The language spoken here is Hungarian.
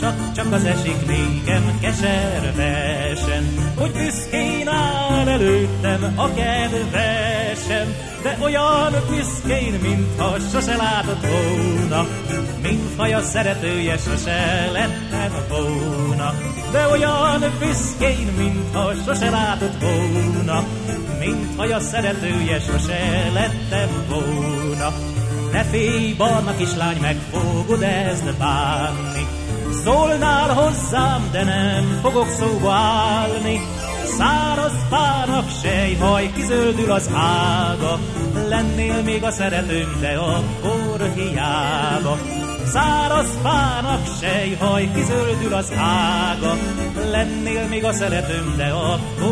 csak-csak az esik nékem keservesen, hogy büszkén áll előttem a kedvesem, de olyan büszkén, mintha sose látott volna, mint haja szeretője sose lettem volna. De olyan büszkén, mintha sose látott volna, mint haja szeretője sose lettem volna. Ne félj, barna kislány, meg fogod ezt bánni. Szólnál hozzám, de nem fogok szóba állni. Száraz fának sejhaj, kizöldül az ága. Lennél még a szeretőm, de akkor hiába. Száraz fának sejhaj, kizöldül az ága. Lennél még a szeretőm, de akkor.